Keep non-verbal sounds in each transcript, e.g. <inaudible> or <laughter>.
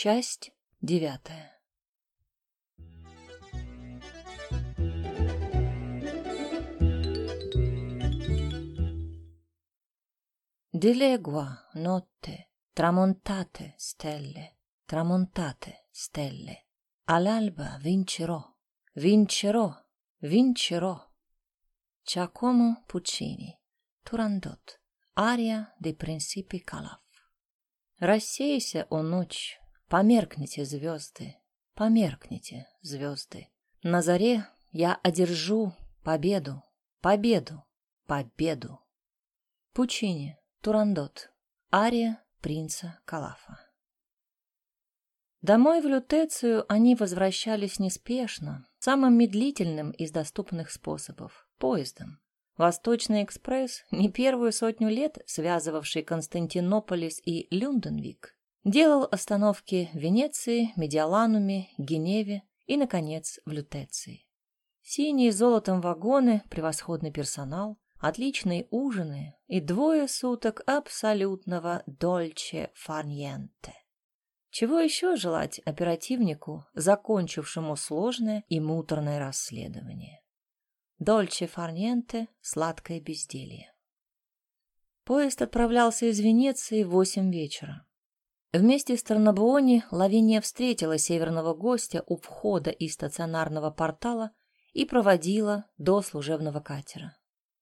Часть девятая. Dilegua notte, tramontate stelle, tramontate stelle. All'alba vincerò, vincerò, vincerò. Giacomo Puccini, Турандот, ария de принципи Калаф. Рассейся, о ночь, померкните звезды, померкните звезды. На заре я одержу победу, победу, победу. Пучини, Турандот, ария принца Калафа. Домой в Лютецию они возвращались неспешно, самым медлительным из доступных способов — поездом. Восточный экспресс, не первую сотню лет связывавший Константинополис и Люнденвик, делал остановки в Венеции, Медиалануме, Геневе и, наконец, в Лютеции. Синие золотом вагоны, превосходный персонал, отличные ужины и двое суток абсолютного дольче фарньенте. Чего еще желать оперативнику, закончившему сложное и муторное расследование? Дольче фарньенте — сладкое безделье. Поезд отправлялся из Венеции в восемь вечера. Вместе с Тарнабуони Лавиния встретила северного гостя у входа из стационарного портала и проводила до служебного катера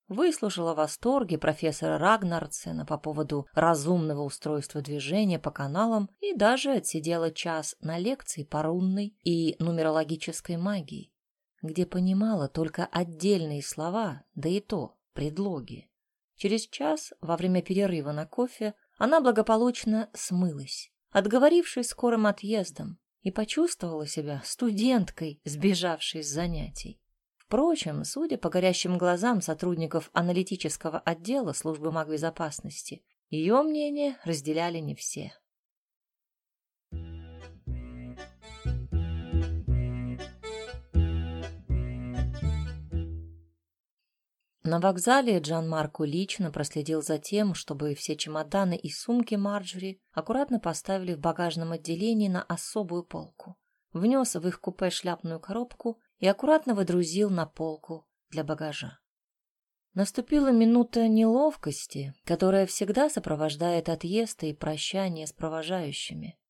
выслушала восторги профессора Рагнарцена по поводу разумного устройства движения по каналам и даже отсидела час на лекции по рунной и нумерологической магии, где понимала только отдельные слова, да и то предлоги. Через час, во время перерыва на кофе, она благополучно смылась, отговорившись скорым отъездом, и почувствовала себя студенткой, сбежавшей с занятий. Впрочем, судя по горящим глазам сотрудников аналитического отдела службы магбезопасности, ее мнение разделяли не все. На вокзале Джан Марко лично проследил за тем, чтобы все чемоданы и сумки Марджори аккуратно поставили в багажном отделении на особую полку. Внес в их купе шляпную коробку и аккуратно выдрузил на полку для багажа. Наступила минута неловкости, которая всегда сопровождает отъезд и прощание с провожающими.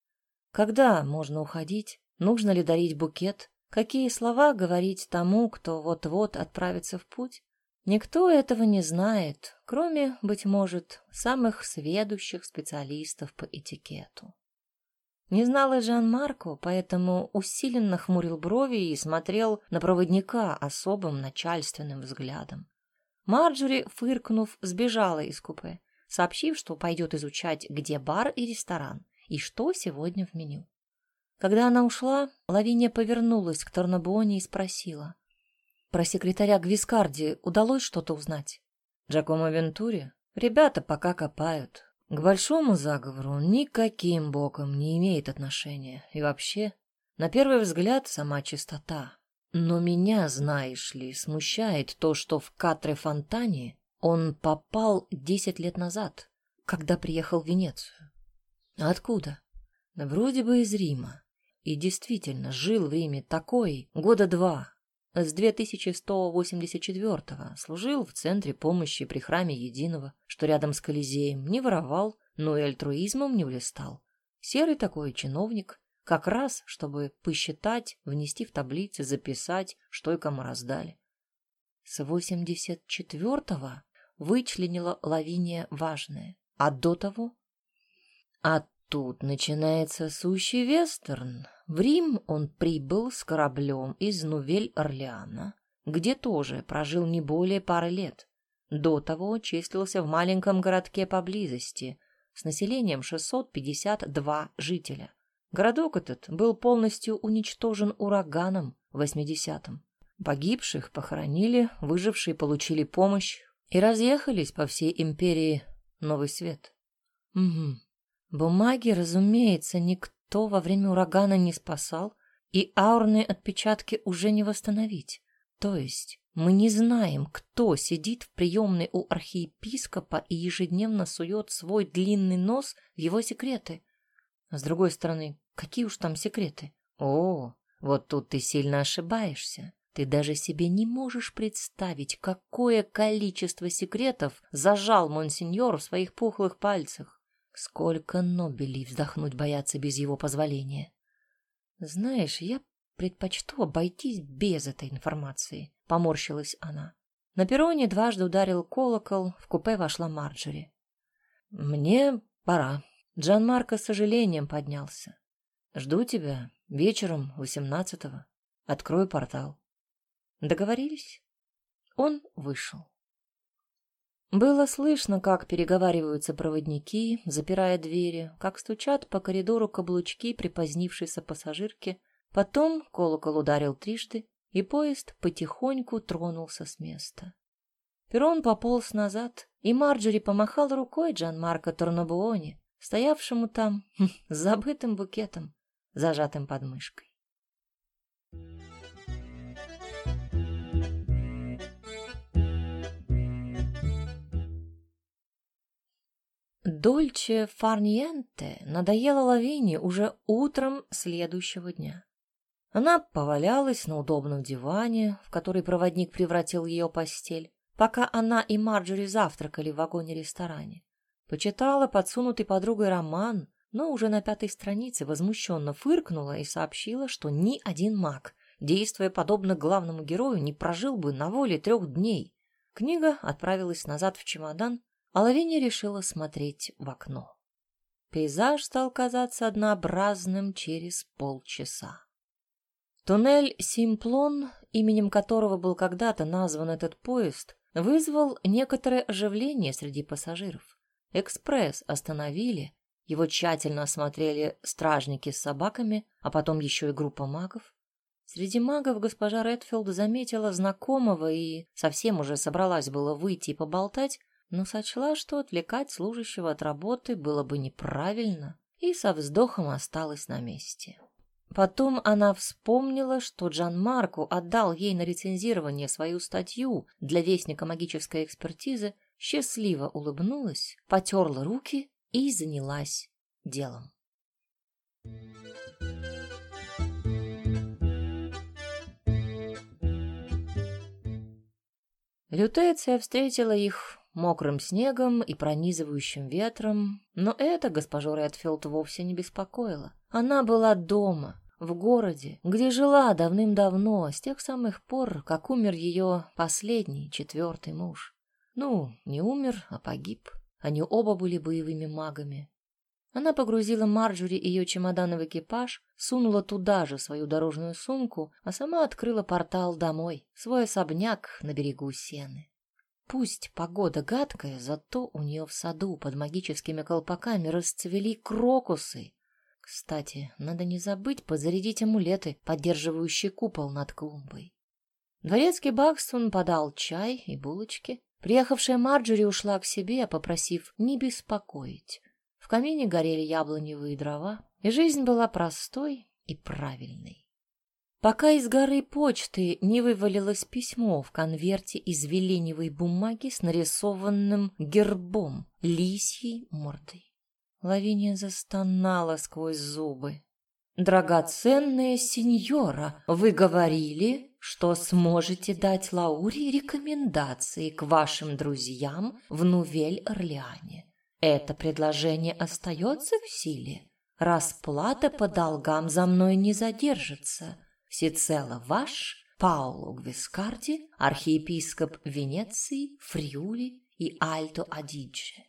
Когда можно уходить? Нужно ли дарить букет? Какие слова говорить тому, кто вот-вот отправится в путь? Никто этого не знает, кроме, быть может, самых сведущих специалистов по этикету. Не знал и Жан-Марко, поэтому усиленно хмурил брови и смотрел на проводника особым начальственным взглядом. Марджори, фыркнув, сбежала из купе, сообщив, что пойдет изучать, где бар и ресторан, и что сегодня в меню. Когда она ушла, Лавиния повернулась к Торнабуоне и спросила. Про секретаря Гвискарди удалось что-то узнать? Джакомо Вентури? Ребята пока копают. К большому заговору он никаким боком не имеет отношения. И вообще, на первый взгляд, сама чистота. Но меня, знаешь ли, смущает то, что в Катре-Фонтане он попал десять лет назад, когда приехал в Венецию. Откуда? Вроде бы из Рима. И действительно, жил в Риме такой года два, с 2184-го служил в центре помощи при храме Единого, что рядом с Колизеем, не воровал, но и альтруизмом не улистал. Серый такой чиновник, как раз, чтобы посчитать, внести в таблицы, записать, что и кому раздали. С 84-го вычленила Лавиния важное, а до того... А тут начинается сущий вестерн, в Рим он прибыл с кораблем из Нувель-Орлеана, где тоже прожил не более пары лет. До того числился в маленьком городке поблизости с населением 652 жителя. Городок этот был полностью уничтожен ураганом в 80-м. Погибших похоронили, выжившие получили помощь и разъехались по всей империи Новый Свет. Угу. Бумаги, разумеется, никто во время урагана не спасал, и аурные отпечатки уже не восстановить. То есть мы не знаем, кто сидит в приемной у архиепископа и ежедневно сует свой длинный нос в его секреты. А с другой стороны, Какие уж там секреты? О, вот тут ты сильно ошибаешься. Ты даже себе не можешь представить, какое количество секретов зажал монсеньор в своих пухлых пальцах. Сколько Нобелей вздохнуть боятся без его позволения. Знаешь, я предпочту обойтись без этой информации, — поморщилась она. На перроне дважды ударил колокол, в купе вошла Марджери. «Мне пора». Джан Марко с сожалением поднялся. «Жду тебя вечером восемнадцатого. Открою портал». Договорились? Он вышел. Было слышно, как переговариваются проводники, запирая двери, как стучат по коридору каблучки припозднившейся пассажирки. Потом колокол ударил трижды, и поезд потихоньку тронулся с места. Перрон пополз назад, и Марджери помахал рукой Джан-Марко Торнабуоне, стоявшему там <laughs> с забытым букетом, зажатым под мышкой. Дольче фарниенте надоела Лавине уже утром следующего дня. Она повалялась на удобном диване, в который проводник превратил ее постель, пока она и Марджори завтракали в вагоне-ресторане. Почитала подсунутый подругой роман, но уже на пятой странице возмущенно фыркнула и сообщила, что ни один маг, действуя подобно главному герою, не прожил бы на воле трех дней. Книга отправилась назад в чемодан, а Лавиния решила смотреть в окно. Пейзаж стал казаться однообразным через полчаса. Туннель Симплон, именем которого был когда-то назван этот поезд, вызвал некоторое оживление среди пассажиров. Экспресс остановили, его тщательно осмотрели стражники с собаками, а потом еще и группа магов. Среди магов госпожа Редфилд заметила знакомого и совсем уже собралась было выйти и поболтать, но сочла, что отвлекать служащего от работы было бы неправильно, и со вздохом осталась на месте. Потом она вспомнила, что Джан Марку отдал ей на рецензирование свою статью для Вестника магической экспертизы, счастливо улыбнулась, потерла руки и занялась делом. Лютеция встретила их мокрым снегом и пронизывающим ветром, но это госпожу Редфилд вовсе не беспокоило. Она была дома, в городе, где жила давным-давно, с тех самых пор, как умер ее последний, четвертый муж. Ну, не умер, а погиб. Они оба были боевыми магами. Она погрузила Марджори и ее чемоданы в экипаж, сунула туда же свою дорожную сумку, а сама открыла портал домой, свой особняк на берегу Сены. Пусть погода гадкая, зато у нее в саду под магическими колпаками расцвели крокусы. Кстати, надо не забыть подзарядить амулеты, поддерживающие купол над клумбой. Дворецкий Бакстон подал чай и булочки. Приехавшая Марджори ушла к себе, попросив не беспокоить. В камине горели яблоневые дрова, и жизнь была простой и правильной пока из горы почты не вывалилось письмо в конверте из веленевой бумаги с нарисованным гербом лисьей мордой. Лавиния застонала сквозь зубы. «Драгоценная сеньора, вы говорили, что сможете дать Лауре рекомендации к вашим друзьям в Нувель-Орлеане. Это предложение остается в силе? Расплата по долгам за мной не задержится всецело ваш Пауло Гвискарди, архиепископ Венеции, Фриули и Альто Адидже.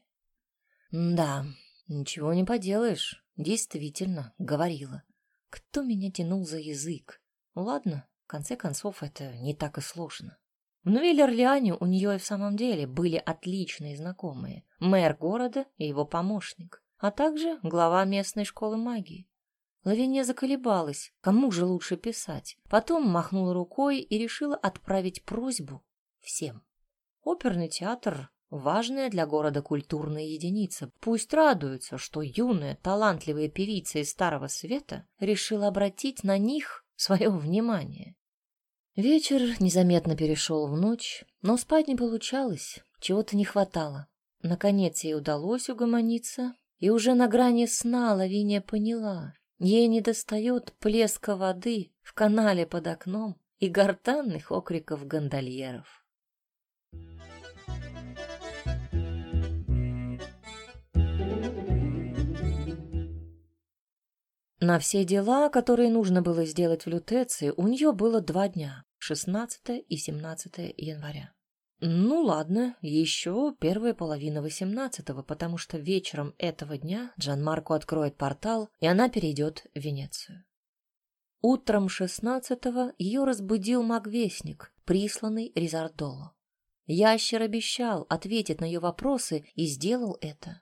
Да, ничего не поделаешь, действительно, говорила. Кто меня тянул за язык? Ладно, в конце концов, это не так и сложно. В Нуэль-Орлеане у нее и в самом деле были отличные знакомые. Мэр города и его помощник, а также глава местной школы магии. Лавиния заколебалась, кому же лучше писать. Потом махнула рукой и решила отправить просьбу всем. Оперный театр — важная для города культурная единица. Пусть радуются, что юная, талантливая певица из Старого Света решила обратить на них свое внимание. Вечер незаметно перешел в ночь, но спать не получалось, чего-то не хватало. Наконец ей удалось угомониться, и уже на грани сна Лавиния поняла, Ей недостает плеска воды в канале под окном и гортанных окриков гондольеров. На все дела, которые нужно было сделать в Лютеции, у нее было два дня — 16 и 17 января. Ну ладно, еще первая половина восемнадцатого, потому что вечером этого дня Джан Марко откроет портал, и она перейдет в Венецию. Утром шестнадцатого ее разбудил магвестник, присланный Ризардоло. Ящер обещал ответить на ее вопросы и сделал это.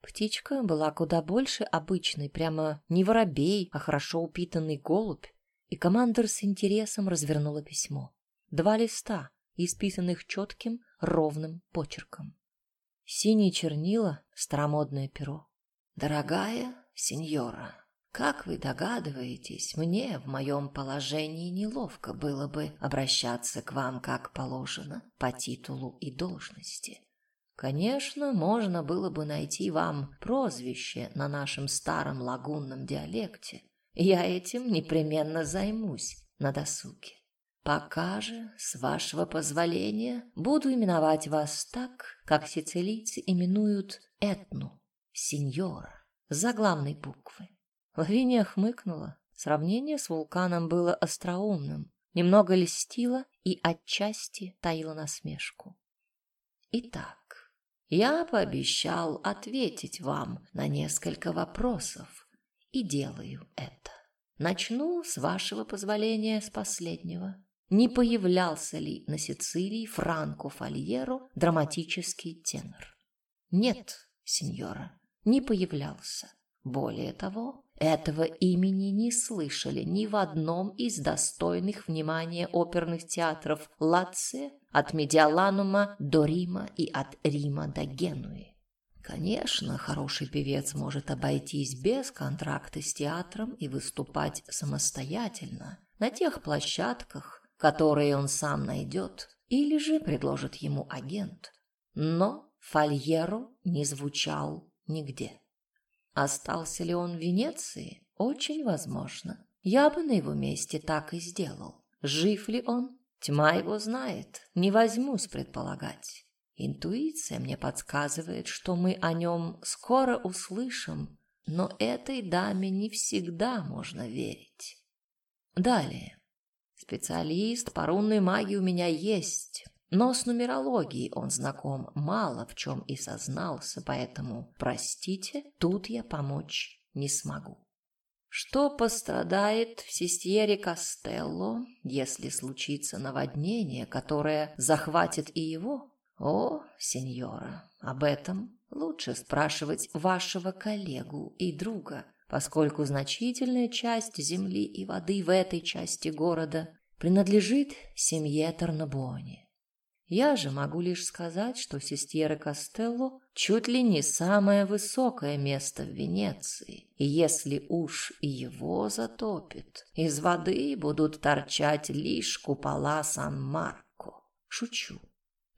Птичка была куда больше обычной, прямо не воробей, а хорошо упитанный голубь, и командир с интересом развернула письмо. Два листа, исписанных четким, ровным почерком. Синие чернила, старомодное перо. «Дорогая сеньора, как вы догадываетесь, мне в моем положении неловко было бы обращаться к вам как положено по титулу и должности. Конечно, можно было бы найти вам прозвище на нашем старом лагунном диалекте. Я этим непременно займусь на досуге. Пока же, с вашего позволения, буду именовать вас так, как сицилийцы именуют Этну, сеньора, за главной буквы. Лавиния хмыкнула. Сравнение с вулканом было остроумным, немного льстило и отчасти таило насмешку. Итак, я пообещал ответить вам на несколько вопросов и делаю это. Начну, с вашего позволения, с последнего не появлялся ли на Сицилии Франко Фальеро драматический тенор. Нет, сеньора, не появлялся. Более того, этого имени не слышали ни в одном из достойных внимания оперных театров Латция, от Медиаланума до Рима и от Рима до Генуи. Конечно, хороший певец может обойтись без контракта с театром и выступать самостоятельно на тех площадках, которые он сам найдет, или же предложит ему агент. Но Фальеро не звучал нигде. Остался ли он в Венеции? Очень возможно. Я бы на его месте так и сделал. Жив ли он? Тьма его знает. Не возьмусь предполагать. Интуиция мне подсказывает, что мы о нем скоро услышим, но этой даме не всегда можно верить. Далее. Специалист по рунной магии у меня есть, но с нумерологией он знаком мало в чем и сознался, поэтому, простите, тут я помочь не смогу. Что пострадает в Систьере Кастелло, если случится наводнение, которое захватит и его? О, сеньора, об этом лучше спрашивать вашего коллегу и друга, поскольку значительная часть земли и воды в этой части города принадлежит семье Тарнабуони. Я же могу лишь сказать, что Систьера Костелло чуть ли не самое высокое место в Венеции, и если уж его затопит, из воды будут торчать лишь купола Сан-Марко. Шучу.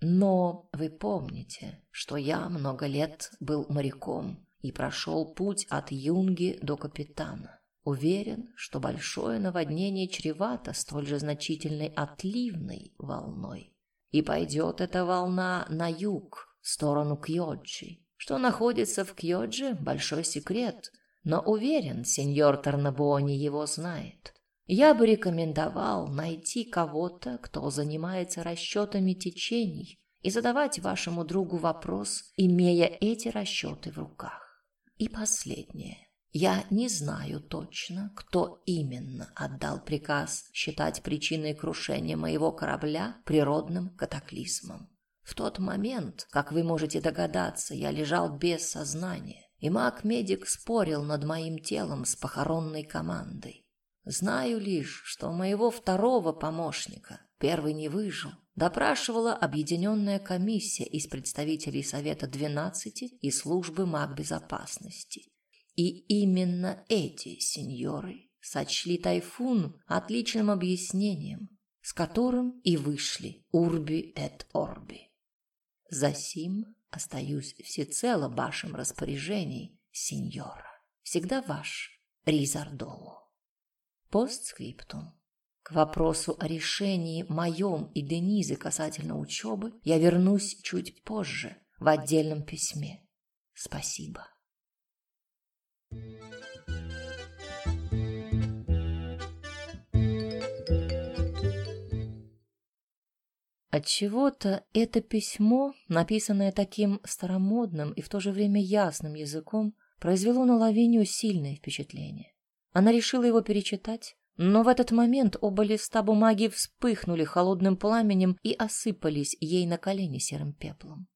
Но вы помните, что я много лет был моряком, и прошел путь от юнги до капитана. Уверен, что большое наводнение чревато столь же значительной отливной волной. И пойдет эта волна на юг, в сторону Кьоджи. Что находится в Кьоджи – большой секрет, но уверен, сеньор Тарнабони его знает. Я бы рекомендовал найти кого-то, кто занимается расчетами течений, и задавать вашему другу вопрос, имея эти расчеты в руках. И последнее. Я не знаю точно, кто именно отдал приказ считать причиной крушения моего корабля природным катаклизмом. В тот момент, как вы можете догадаться, я лежал без сознания, и маг-медик спорил над моим телом с похоронной командой. Знаю лишь, что моего второго помощника, первый не выжил, допрашивала объединенная комиссия из представителей Совета 12 и службы магбезопасности. И именно эти сеньоры сочли тайфун отличным объяснением, с которым и вышли Урби эт Орби. Засим остаюсь всецело в вашем распоряжении, сеньора. Всегда ваш Ризардолу. Постскриптум. К вопросу о решении моем и Денизы касательно учебы я вернусь чуть позже в отдельном письме. Спасибо. Отчего-то это письмо, написанное таким старомодным и в то же время ясным языком, произвело на Лавинию сильное впечатление. Она решила его перечитать, но в этот момент оба листа бумаги вспыхнули холодным пламенем и осыпались ей на колени серым пеплом.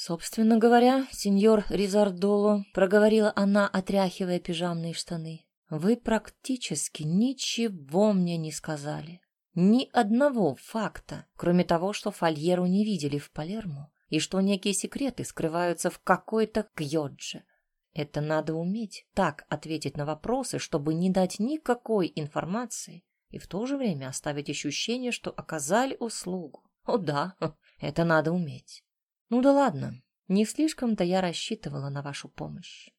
«Собственно говоря, сеньор Ризардоло», — проговорила она, отряхивая пижамные штаны, — «вы практически ничего мне не сказали. Ни одного факта, кроме того, что Фольеру не видели в Палермо и что некие секреты скрываются в какой-то Кьодже. Это надо уметь так ответить на вопросы, чтобы не дать никакой информации и в то же время оставить ощущение, что оказали услугу. О да, <laughs> это надо уметь. Ну да ладно, не слишком-то я рассчитывала на вашу помощь.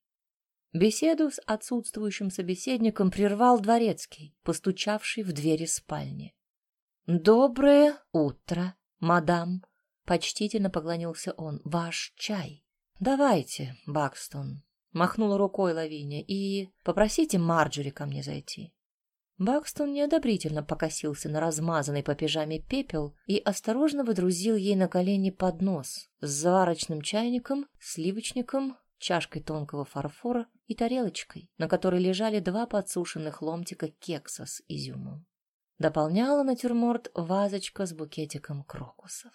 Беседу с отсутствующим собеседником прервал дворецкий, постучавший в двери спальни. «Доброе утро, мадам!» — почтительно поклонился он. «Ваш чай!» «Давайте, Бакстон!» — махнула рукой Лавиния. «И попросите Марджори ко мне зайти». Бакстон неодобрительно покосился на размазанный по пижаме пепел и осторожно выдрузил ей на колени поднос с заварочным чайником, сливочником, чашкой тонкого фарфора и тарелочкой, на которой лежали два подсушенных ломтика кекса с изюмом. Дополняла натюрморт вазочка с букетиком крокусов.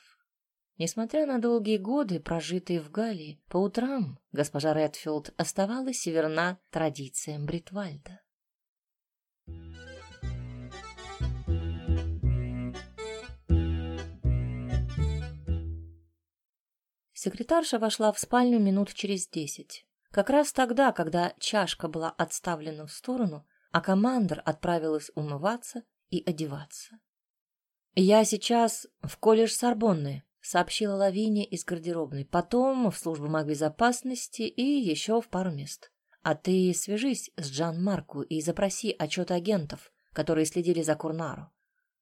Несмотря на долгие годы, прожитые в Галлии, по утрам госпожа Редфилд оставалась верна традициям Бритвальда. Секретарша вошла в спальню минут через десять. Как раз тогда, когда чашка была отставлена в сторону, а командор отправилась умываться и одеваться. «Я сейчас в колледж Сорбонны», — сообщила Лавиния из гардеробной, потом в службу магбезопасности и еще в пару мест. «А ты свяжись с Джан Марку и запроси отчет агентов, которые следили за Курнару».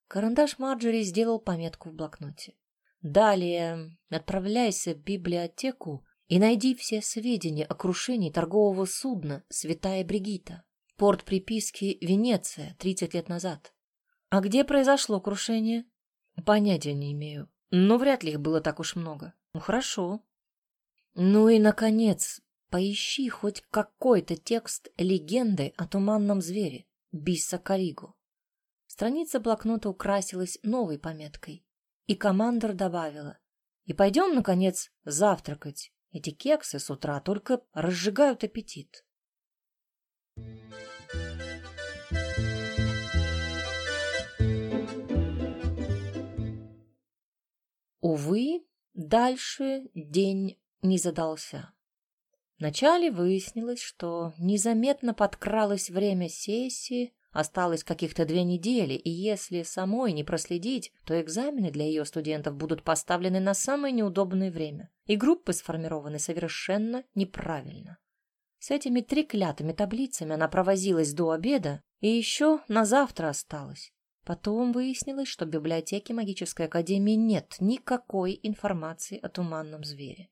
Карандаш Марджери сделал пометку в блокноте. «Далее отправляйся в библиотеку и найди все сведения о крушении торгового судна «Святая Бригита». Порт приписки Венеция 30 лет назад. А где произошло крушение? Понятия не имею. Но вряд ли их было так уж много. Ну, хорошо. Ну и, наконец, поищи хоть какой-то текст легенды о туманном звере Бисса Каригу. Страница блокнота украсилась новой пометкой, и командор добавила. И пойдем, наконец, завтракать. Эти кексы с утра только разжигают аппетит. Увы, дальше день не задался. Вначале выяснилось, что незаметно подкралось время сессии, осталось каких-то две недели, и если самой не проследить, то экзамены для ее студентов будут поставлены на самое неудобное время, и группы сформированы совершенно неправильно. С этими треклятыми таблицами она провозилась до обеда, и еще на завтра осталось. Потом выяснилось, что в библиотеке магической академии нет никакой информации о туманном звере.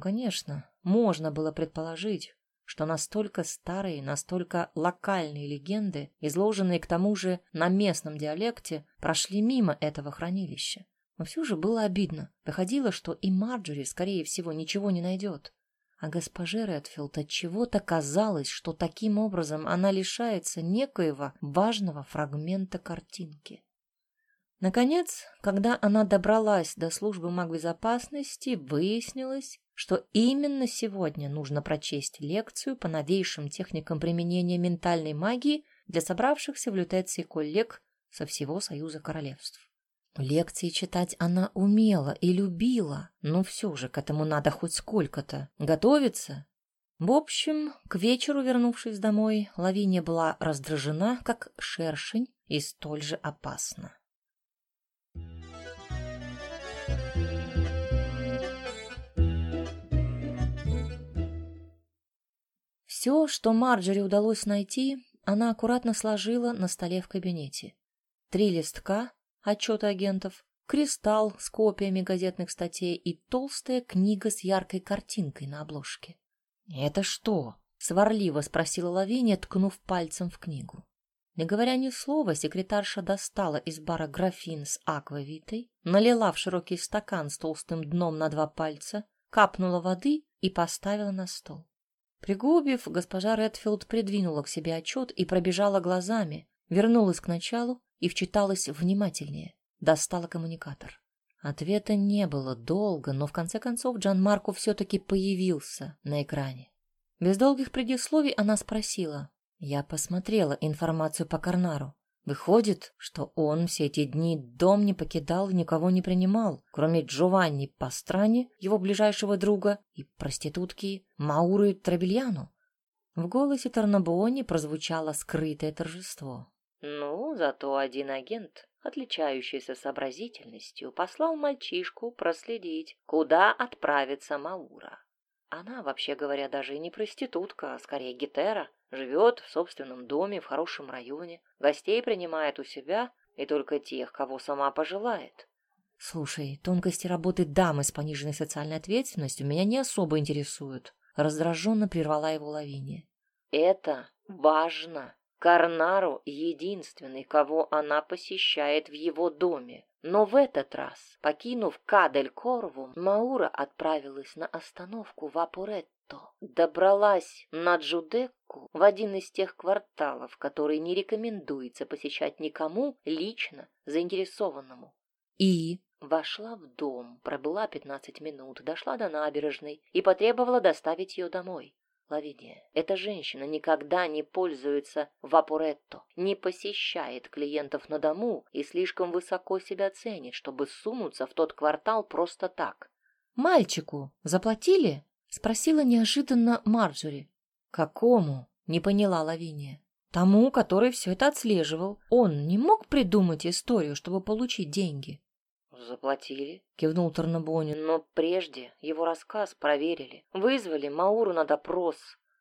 Конечно, можно было предположить, что настолько старые, настолько локальные легенды, изложенные к тому же на местном диалекте, прошли мимо этого хранилища. Но все же было обидно. Выходило, что и Марджори, скорее всего, ничего не найдет. А госпоже Редфилд от чего-то казалось, что таким образом она лишается некоего важного фрагмента картинки. Наконец, когда она добралась до службы магбезопасности, выяснилось, что именно сегодня нужно прочесть лекцию по новейшим техникам применения ментальной магии для собравшихся в лютеции коллег со всего Союза Королевств. Лекции читать она умела и любила, но все же к этому надо хоть сколько-то готовиться. В общем, к вечеру, вернувшись домой, Лавиния была раздражена, как шершень, и столь же опасна. Все, что Марджери удалось найти, она аккуратно сложила на столе в кабинете. Три листка, отчеты агентов, кристалл с копиями газетных статей и толстая книга с яркой картинкой на обложке. «Это что?» — сварливо спросила Лавиния, ткнув пальцем в книгу. Не говоря ни слова, секретарша достала из бара графин с аквавитой, налила в широкий стакан с толстым дном на два пальца, капнула воды и поставила на стол. Пригубив, госпожа Редфилд придвинула к себе отчет и пробежала глазами, вернулась к началу и вчиталась внимательнее, достала коммуникатор. Ответа не было долго, но в конце концов Джан Марко все-таки появился на экране. Без долгих предисловий она спросила. Я посмотрела информацию по Карнару. Выходит, что он все эти дни дом не покидал и никого не принимал, кроме Джованни Пастрани, его ближайшего друга, и проститутки Мауры Трабельяну. В голосе Тарнабуони прозвучало скрытое торжество. Ну, зато один агент, отличающийся сообразительностью, послал мальчишку проследить, куда отправится Маура. Она, вообще говоря, даже не проститутка, а скорее гетера, живет в собственном доме в хорошем районе, гостей принимает у себя и только тех, кого сама пожелает. Слушай, тонкости работы дамы с пониженной социальной ответственностью меня не особо интересуют. Раздраженно прервала его Лавиния. Это важно. Карнару единственный, кого она посещает в его доме. Но в этот раз, покинув Кадель-Корву, Маура отправилась на остановку в Апуретто. Добралась на Джудекку в один из тех кварталов, которые не рекомендуется посещать никому лично заинтересованному. И вошла в дом, пробыла пятнадцать минут, дошла до набережной и потребовала доставить ее домой. Лавиния, эта женщина никогда не пользуется вапоретто, не посещает клиентов на дому и слишком высоко себя ценит, чтобы сунуться в тот квартал просто так. «Мальчику заплатили?» — спросила неожиданно Марджори. «Какому?» — не поняла Лавиния. «Тому, который все это отслеживал. Он не мог придумать историю, чтобы получить деньги?» «Заплатили», — кивнул Тарнабони, «но прежде его рассказ проверили. Вызвали Мауру на допрос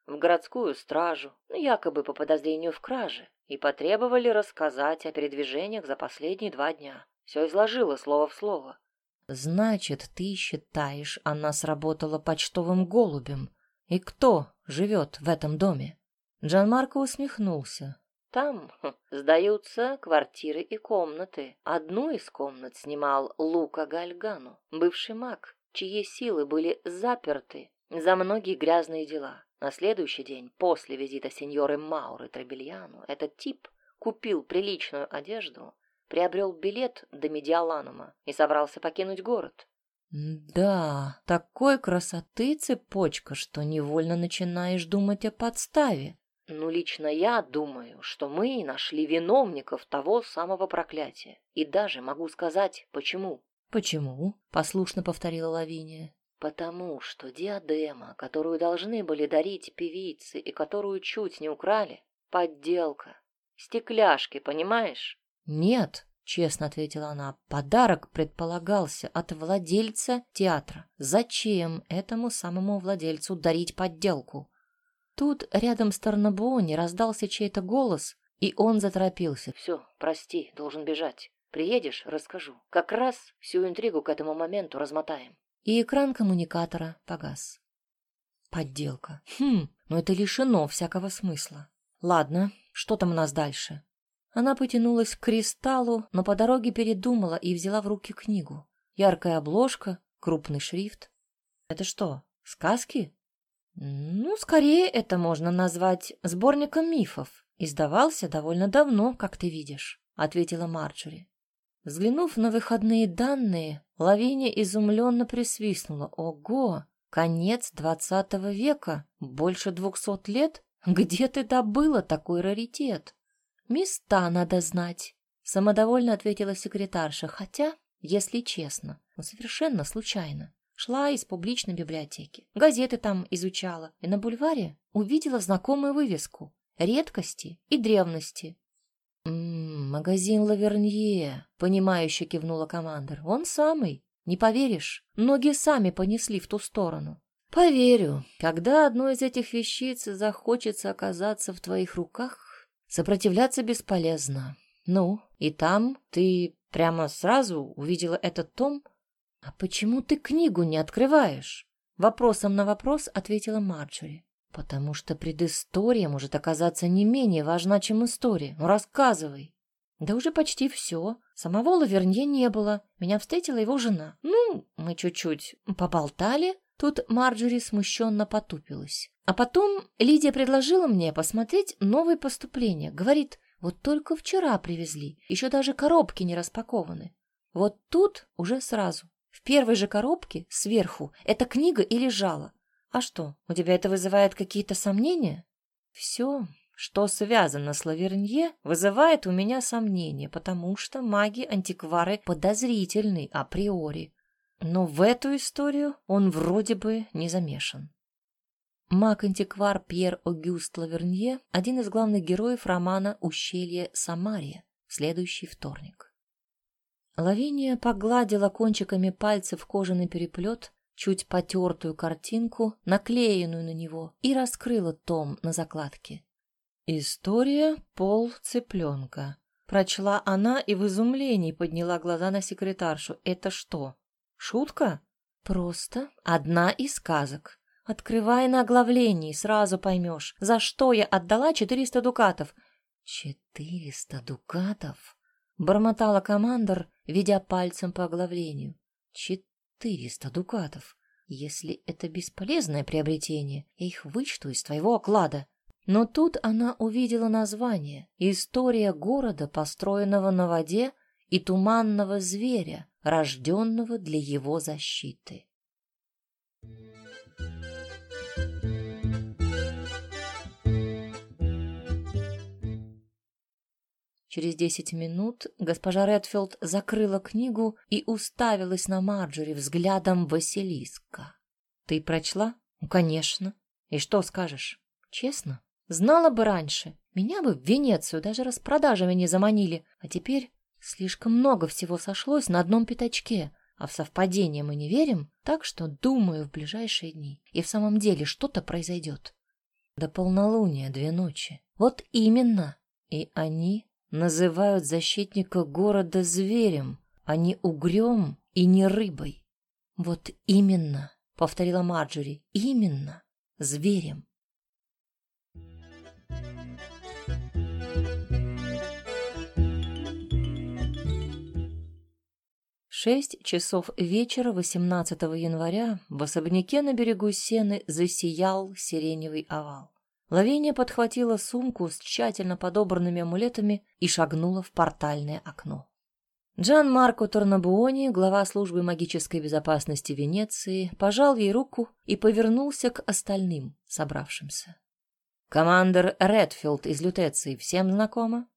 в городскую стражу, якобы по подозрению в краже, и потребовали рассказать о передвижениях за последние два дня. Все изложила слово в слово». «Значит, ты считаешь, она сработала почтовым голубем? И кто живет в этом доме?» Джан Марко усмехнулся. Там хм, сдаются квартиры и комнаты. Одну из комнат снимал Лука Гальгану, бывший маг, чьи силы были заперты за многие грязные дела. На следующий день, после визита сеньоры Мауры Требельяну, этот тип купил приличную одежду, приобрел билет до Медиаланума и собрался покинуть город. «Да, такой красоты цепочка, что невольно начинаешь думать о подставе», ну, лично я думаю, что мы нашли виновников того самого проклятия. И даже могу сказать, почему. Почему? Послушно повторила Лавиния. Потому что диадема, которую должны были дарить певицы и которую чуть не украли, подделка. Стекляшки, понимаешь? Нет, честно ответила она. Подарок предполагался от владельца театра. Зачем этому самому владельцу дарить подделку? Тут рядом с Тарнабуони раздался чей-то голос, и он заторопился. «Все, прости, должен бежать. Приедешь, расскажу. Как раз всю интригу к этому моменту размотаем». И экран коммуникатора погас. Подделка. Хм, но это лишено всякого смысла. Ладно, что там у нас дальше? Она потянулась к кристаллу, но по дороге передумала и взяла в руки книгу. Яркая обложка, крупный шрифт. Это что, сказки? Ну, скорее это можно назвать сборником мифов. Издавался довольно давно, как ты видишь, ответила Марджори. Взглянув на выходные данные, Лавиния изумленно присвистнула. Ого, конец двадцатого века, больше двухсот лет? Где ты добыла такой раритет? Места надо знать, самодовольно ответила секретарша, хотя, если честно, совершенно случайно. Шла из публичной библиотеки. Газеты там изучала. И на бульваре увидела знакомую вывеску. Редкости и древности. «М -м, магазин Лавернье», — понимающе кивнула командир. «Он самый. Не поверишь, ноги сами понесли в ту сторону. Поверю, когда одной из этих вещиц захочется оказаться в твоих руках, сопротивляться бесполезно. Ну, и там ты прямо сразу увидела этот том? А почему ты книгу не открываешь? Вопросом на вопрос ответила Марджори. Потому что предыстория может оказаться не менее важна, чем история. Ну, рассказывай. Да уже почти все. Самого Лавернье не было. Меня встретила его жена. Ну, мы чуть-чуть поболтали. Тут Марджори смущенно потупилась. А потом Лидия предложила мне посмотреть новые поступления. Говорит, вот только вчера привезли. Еще даже коробки не распакованы. Вот тут уже сразу. В первой же коробке сверху эта книга и лежала. А что, у тебя это вызывает какие-то сомнения? Все, что связано с Лавернье, вызывает у меня сомнения, потому что маги-антиквары подозрительны априори. Но в эту историю он вроде бы не замешан. Маг-антиквар Пьер Огюст Лавернье – один из главных героев романа «Ущелье Самария» следующий вторник. Лавиния погладила кончиками пальцев кожаный переплет, чуть потертую картинку, наклеенную на него, и раскрыла том на закладке. «История пол цыпленка». Прочла она и в изумлении подняла глаза на секретаршу. «Это что, шутка?» «Просто одна из сказок. Открывай на оглавлении, сразу поймешь, за что я отдала четыреста дукатов». «Четыреста дукатов?» — бормотала командор, ведя пальцем по оглавлению. «Четыреста?» Дукатов. Если это бесполезное приобретение, я их вычту из твоего оклада. Но тут она увидела название «История города, построенного на воде, и туманного зверя, рожденного для его защиты». Через десять минут госпожа Редфилд закрыла книгу и уставилась на Марджори взглядом Василиска. «Ты прочла?» «Ну, конечно. И что скажешь?» «Честно? Знала бы раньше. Меня бы в Венецию даже распродажами не заманили. А теперь слишком много всего сошлось на одном пятачке. А в совпадение мы не верим, так что думаю в ближайшие дни. И в самом деле что-то произойдет. До полнолуния две ночи. Вот именно. И они называют защитника города зверем, а не угрём и не рыбой. Вот именно, повторила Марджори, именно зверем. Шесть часов вечера 18 января в особняке на берегу Сены засиял сиреневый овал. Лавиния подхватила сумку с тщательно подобранными амулетами и шагнула в портальное окно. Джан Марко Торнабуони, глава службы магической безопасности Венеции, пожал ей руку и повернулся к остальным собравшимся. «Командер Редфилд из Лютеции всем знакома?»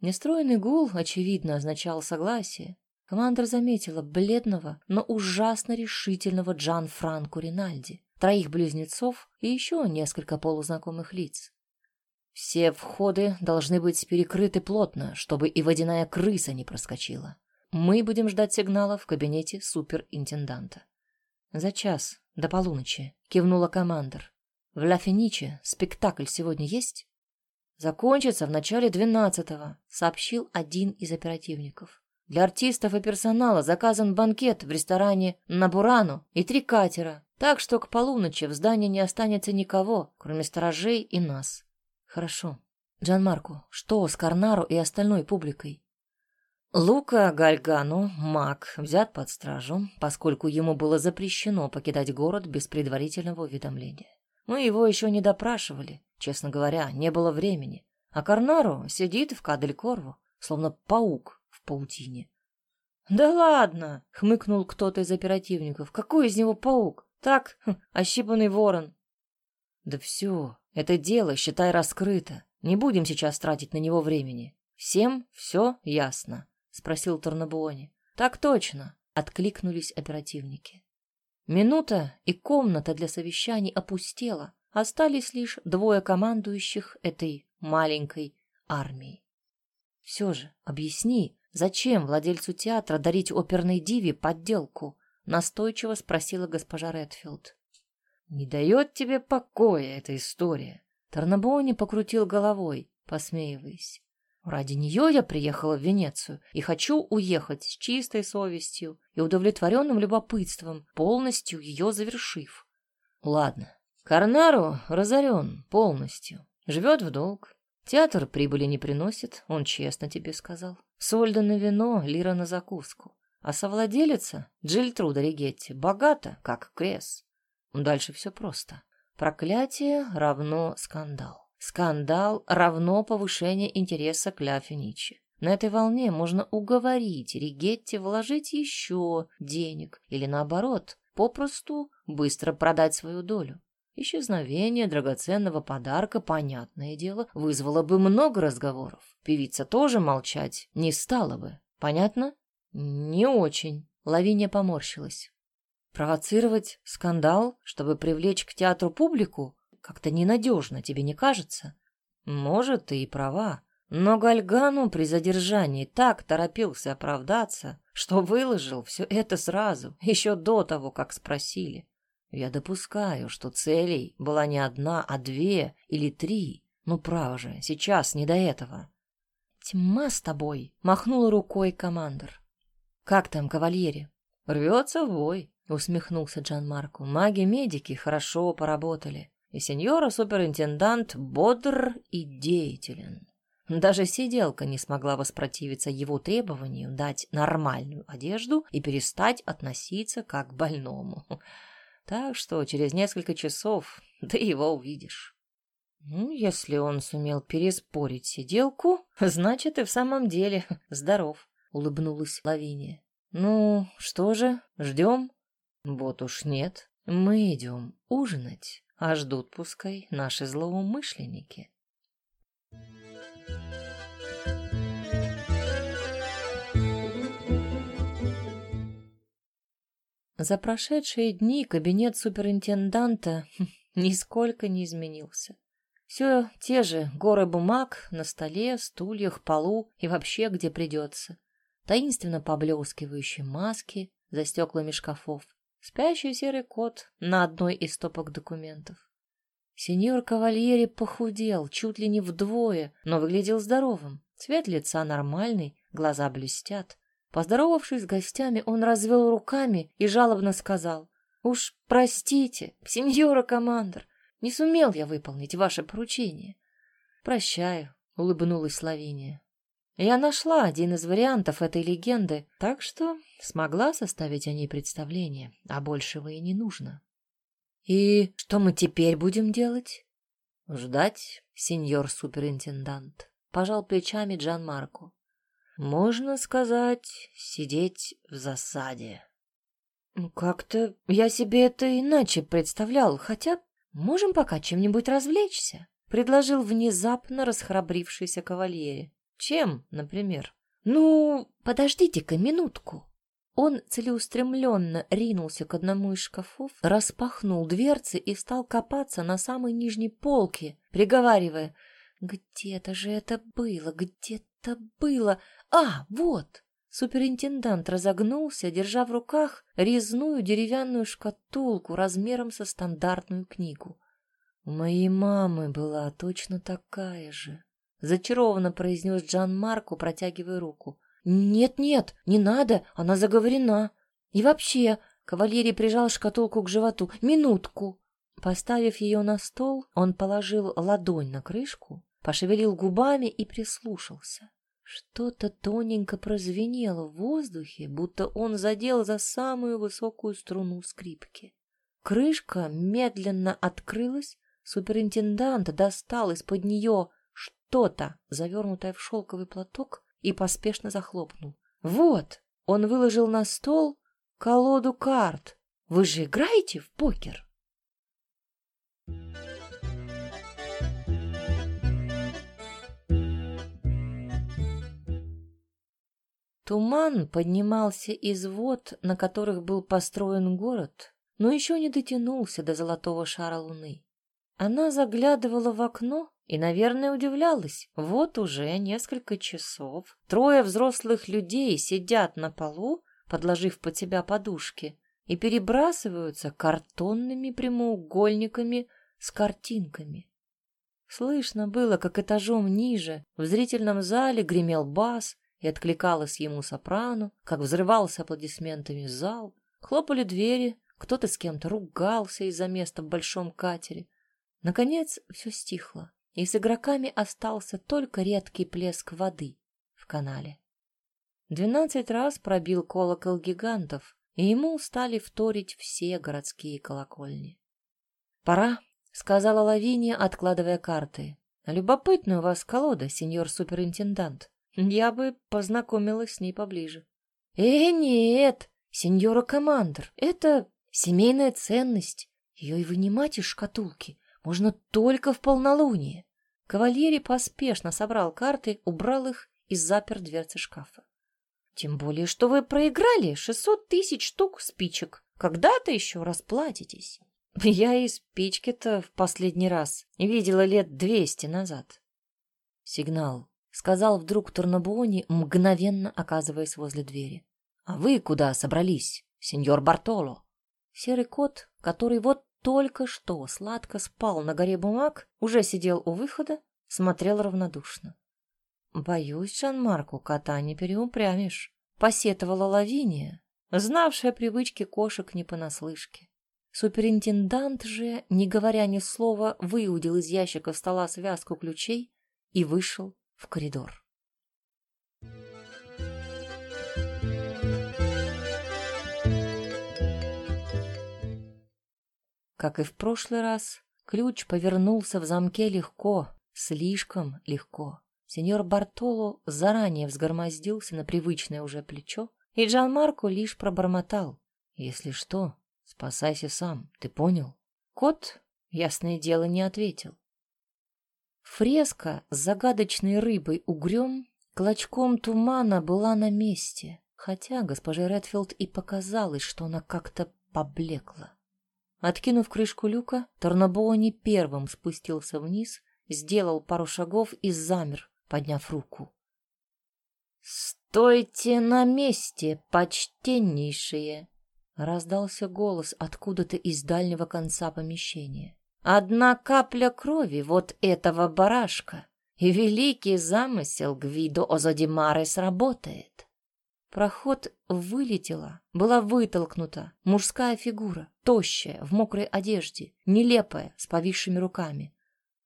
Нестроенный гул, очевидно, означал согласие. Командер заметила бледного, но ужасно решительного Джан Франко Ринальди троих близнецов и еще несколько полузнакомых лиц. Все входы должны быть перекрыты плотно, чтобы и водяная крыса не проскочила. Мы будем ждать сигнала в кабинете суперинтенданта. За час до полуночи кивнула командор. В Ла Фениче спектакль сегодня есть? Закончится в начале двенадцатого, сообщил один из оперативников. Для артистов и персонала заказан банкет в ресторане на Бурану и три катера, так что к полуночи в здании не останется никого, кроме сторожей и нас. Хорошо. Джан Марко, что с Карнару и остальной публикой? Лука Гальгану, маг, взят под стражу, поскольку ему было запрещено покидать город без предварительного уведомления. Мы его еще не допрашивали, честно говоря, не было времени. А Карнару сидит в Каделькорву, словно паук паутине. «Да ладно!» — хмыкнул кто-то из оперативников. «Какой из него паук? Так, хм, ощипанный ворон. Да все, это дело, считай, раскрыто. Не будем сейчас тратить на него времени. Всем все ясно? Спросил Торнабуони. Так точно, откликнулись оперативники. Минута, и комната для совещаний опустела. Остались лишь двое командующих этой маленькой армией. Все же, объясни, зачем владельцу театра дарить оперной диве подделку? Настойчиво спросила госпожа Редфилд. Не дает тебе покоя эта история. Тарнабони покрутил головой, посмеиваясь. Ради нее я приехала в Венецию и хочу уехать с чистой совестью и удовлетворенным любопытством, полностью ее завершив. Ладно, Карнару разорен полностью, живет в долг. Театр прибыли не приносит, он честно тебе сказал. Сольда на вино, лира на закуску. А совладелица, Джильтруда Ригетти, богата, как Крес. Дальше все просто. Проклятие равно скандал. Скандал равно повышение интереса к Ля Финичи. На этой волне можно уговорить Ригетти вложить еще денег или, наоборот, попросту быстро продать свою долю. Исчезновение драгоценного подарка, понятное дело, вызвало бы много разговоров. Певица тоже молчать не стала бы. Понятно? Не очень. Лавиния поморщилась. Провоцировать скандал, чтобы привлечь к театру публику? Как-то ненадежно, тебе не кажется? Может, ты и права. Но Гальгану при задержании так торопился оправдаться, что выложил все это сразу, еще до того, как спросили. Я допускаю, что целей была не одна, а две или три. Ну, право же, сейчас не до этого. Тьма с тобой, махнула рукой командор. Как там, кавальере? Рвется в бой, усмехнулся Джан Марко. Маги-медики хорошо поработали и сеньора-суперинтендант бодр и деятелен. Даже сиделка не смогла воспротивиться его требованию дать нормальную одежду и перестать относиться как к больному. <laughs> Так что через несколько часов ты его увидишь. Ну, если он сумел переспорить сиделку, <laughs> значит и в самом деле <laughs> здоров, улыбнулась Лавиния. Ну, что же, ждем? Вот уж нет, мы идем ужинать а ждут пускай наши злоумышленники. За прошедшие дни кабинет суперинтенданта <laughs> нисколько не изменился. Все те же горы бумаг на столе, стульях, полу и вообще где придется. Таинственно поблескивающие маски за стеклами шкафов, Спящий серый кот на одной из стопок документов. Сеньор Кавальери похудел чуть ли не вдвое, но выглядел здоровым. Цвет лица нормальный, глаза блестят. Поздоровавшись с гостями, он развел руками и жалобно сказал. «Уж простите, сеньора командор, не сумел я выполнить ваше поручение». «Прощаю», — улыбнулась Лавиния. Я нашла один из вариантов этой легенды, так что смогла составить о ней представление, а большего и не нужно. И что мы теперь будем делать? Ждать, сеньор суперинтендант. Пожал плечами Джан Марко. Можно сказать, сидеть в засаде. Как-то я себе это иначе представлял, хотя можем пока чем-нибудь развлечься, предложил внезапно расхрабрившийся кавальере. Чем, например? Ну, подождите-ка минутку. Он целеустремленно ринулся к одному из шкафов, распахнул дверцы и стал копаться на самой нижней полке, приговаривая, «Где-то же это было, где-то было! А, вот!» Суперинтендант разогнулся, держа в руках резную деревянную шкатулку размером со стандартную книгу. У моей мамы была точно такая же. Зачарованно произнес Джан Марко, протягивая руку. «Нет-нет, не надо, она заговорена. И вообще...» Кавалерий прижал шкатулку к животу. «Минутку!» Поставив ее на стол, он положил ладонь на крышку, пошевелил губами и прислушался. Что-то тоненько прозвенело в воздухе, будто он задел за самую высокую струну скрипки. Крышка медленно открылась, суперинтендант достал из-под нее что-то, завернутое в шелковый платок, и поспешно захлопнул. «Вот!» Он выложил на стол колоду карт. «Вы же играете в покер?» Туман поднимался из вод, на которых был построен город, но еще не дотянулся до золотого шара луны. Она заглядывала в окно и, наверное, удивлялась. Вот уже несколько часов трое взрослых людей сидят на полу, подложив под себя подушки, и перебрасываются картонными прямоугольниками с картинками. Слышно было, как этажом ниже в зрительном зале гремел бас и откликалась ему сопрано, как взрывался аплодисментами зал, хлопали двери, кто-то с кем-то ругался из-за места в большом катере. Наконец все стихло, и с игроками остался только редкий плеск воды в канале. Двенадцать раз пробил колокол гигантов, и ему стали вторить все городские колокольни. «Пора», — сказала Лавиния, откладывая карты. «Любопытная у вас колода, сеньор суперинтендант. Я бы познакомилась с ней поближе». «Э, нет, сеньора командор, это семейная ценность. Ее и вынимать из шкатулки можно только в полнолуние». Кавальери поспешно собрал карты, убрал их и запер дверцы шкафа. Тем более, что вы проиграли шестьсот тысяч штук спичек. Когда-то еще расплатитесь. <laughs> Я и спички-то в последний раз видела лет двести назад. Сигнал, сказал вдруг Турнабуони, мгновенно оказываясь возле двери. А вы куда собрались, сеньор Бартоло? Серый кот, который вот только что сладко спал на горе бумаг, уже сидел у выхода, смотрел равнодушно. Боюсь, Жан-Марку, кота не переупрямишь, посетовала Лавиния, знавшая привычки кошек не понаслышке. Суперинтендант же, не говоря ни слова, выудил из ящика стола связку ключей и вышел в коридор. Как и в прошлый раз, ключ повернулся в замке легко, слишком легко. Сеньор Бартоло заранее взгромоздился на привычное уже плечо, и Джан Марко лишь пробормотал. «Если что, спасайся сам, ты понял?» Кот, ясное дело, не ответил. Фреска с загадочной рыбой-угрем клочком тумана была на месте, хотя госпоже Редфилд и показалось, что она как-то поблекла. Откинув крышку люка, Торнабоуни первым спустился вниз, сделал пару шагов и замер, подняв руку. «Стойте на месте, почтеннейшие!» — раздался голос откуда-то из дальнего конца помещения. «Одна капля крови вот этого барашка, и великий замысел Гвидо Озодимаре сработает». Проход вылетела, была вытолкнута мужская фигура, тощая, в мокрой одежде, нелепая, с повисшими руками.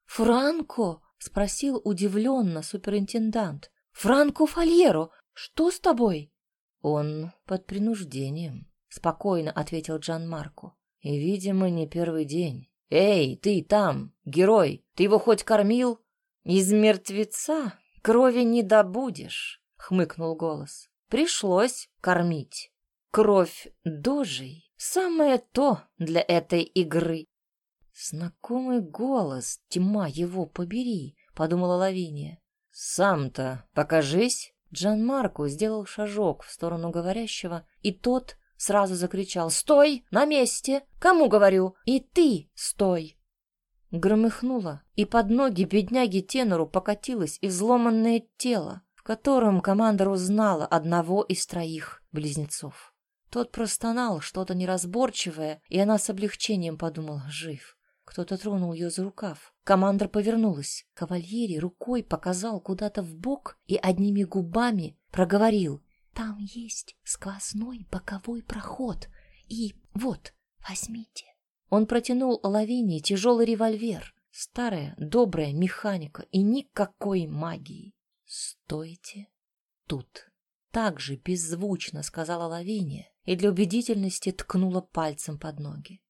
«Франко!» Спросил удивленно суперинтендант. «Франко Фальеро, что с тобой?» «Он под принуждением», — спокойно ответил Джан Марко. «И, видимо, не первый день. Эй, ты там, герой, ты его хоть кормил?» «Из мертвеца крови не добудешь», — хмыкнул голос. «Пришлось кормить. Кровь дожей — самое то для этой игры». Знакомый голос, тьма его побери, подумала Лавиния. Сам-то покажись. Джан Марко сделал шажок в сторону говорящего, и тот сразу закричал «Стой! На месте! Кому говорю? И ты стой!» Громыхнуло, и под ноги бедняги-тенору покатилось изломанное тело, в котором командор узнала одного из троих близнецов. Тот простонал что-то неразборчивое, и она с облегчением подумала «Жив». Кто-то тронул ее за рукав. Командор повернулась. Кавальери рукой показал куда-то в бок и одними губами проговорил. «Там есть сквозной боковой проход. И вот, возьмите». Он протянул Лавинии тяжелый револьвер. Старая, добрая механика и никакой магии. «Стойте тут». Так же беззвучно сказала Лавиния и для убедительности ткнула пальцем под ноги.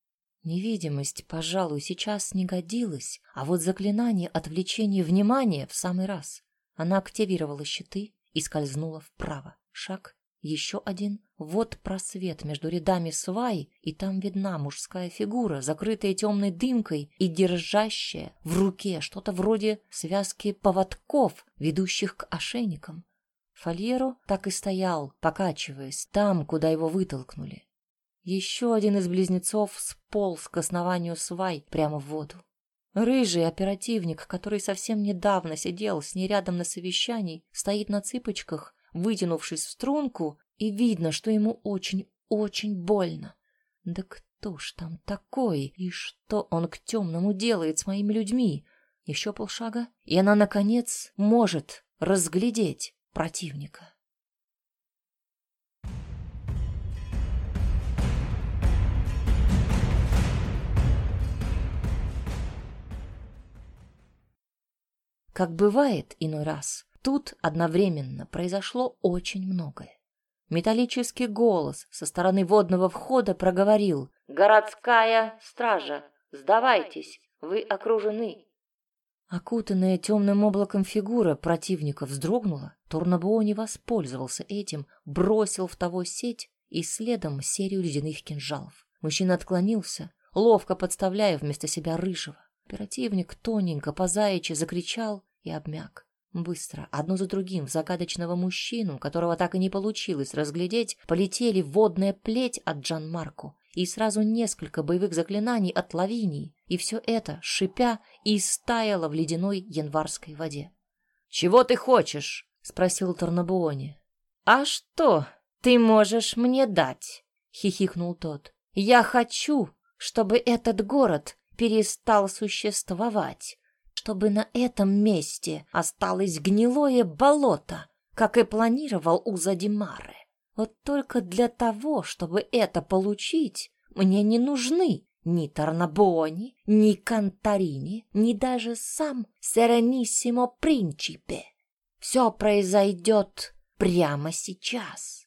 Невидимость, пожалуй, сейчас не годилась, а вот заклинание отвлечения внимания в самый раз. Она активировала щиты и скользнула вправо. Шаг, еще один. Вот просвет между рядами свай, и там видна мужская фигура, закрытая темной дымкой и держащая в руке что-то вроде связки поводков, ведущих к ошейникам. Фольеро так и стоял, покачиваясь, там, куда его вытолкнули. Еще один из близнецов сполз к основанию свай прямо в воду. Рыжий оперативник, который совсем недавно сидел с ней рядом на совещании, стоит на цыпочках, вытянувшись в струнку, и видно, что ему очень-очень больно. Да кто ж там такой? И что он к темному делает с моими людьми? Еще полшага, и она, наконец, может разглядеть противника. Как бывает иной раз, тут одновременно произошло очень многое. Металлический голос со стороны водного входа проговорил «Городская стража, сдавайтесь, вы окружены». Окутанная темным облаком фигура противника вздрогнула, Торнабуо не воспользовался этим, бросил в того сеть и следом серию ледяных кинжалов. Мужчина отклонился, ловко подставляя вместо себя рыжего. Оперативник тоненько по закричал и обмяк. Быстро, одно за другим, в загадочного мужчину, которого так и не получилось разглядеть, полетели водная плеть от Джан Марко и сразу несколько боевых заклинаний от Лавинии, и все это, шипя, и стаяло в ледяной январской воде. «Чего ты хочешь?» — спросил Торнабуони. «А что ты можешь мне дать?» — хихикнул тот. «Я хочу, чтобы этот город перестал существовать, чтобы на этом месте осталось гнилое болото, как и планировал Узадимары. Вот только для того, чтобы это получить, мне не нужны ни Тарнабони, ни Кантарини, ни даже сам Серениссимо Принчипе. Все произойдет прямо сейчас.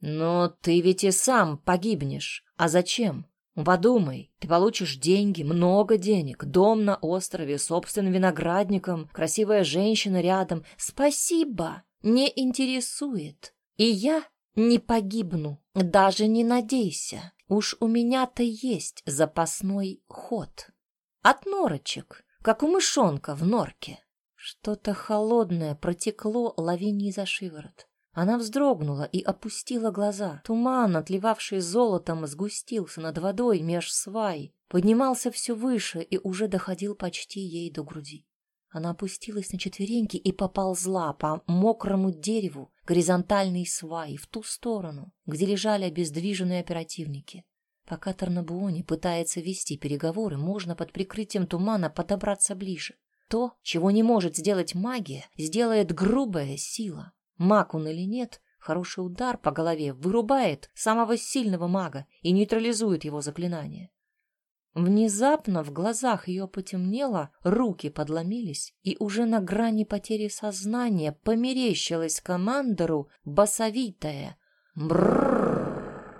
Но ты ведь и сам погибнешь. А зачем? Подумай, ты получишь деньги, много денег, дом на острове, собственным виноградником, красивая женщина рядом. Спасибо, не интересует. И я не погибну, даже не надейся. Уж у меня-то есть запасной ход. От норочек, как у мышонка в норке. Что-то холодное протекло лавинией за шиворот. Она вздрогнула и опустила глаза. Туман, отливавший золотом, сгустился над водой меж свай, поднимался все выше и уже доходил почти ей до груди. Она опустилась на четвереньки и поползла по мокрому дереву горизонтальной сваи в ту сторону, где лежали обездвиженные оперативники. Пока Тарнабуони пытается вести переговоры, можно под прикрытием тумана подобраться ближе. То, чего не может сделать магия, сделает грубая сила. Маг он или нет, хороший удар по голове вырубает самого сильного мага и нейтрализует его заклинание. Внезапно в глазах ее потемнело, руки подломились, и уже на грани потери сознания померещилась командору басовитая «Бррррр».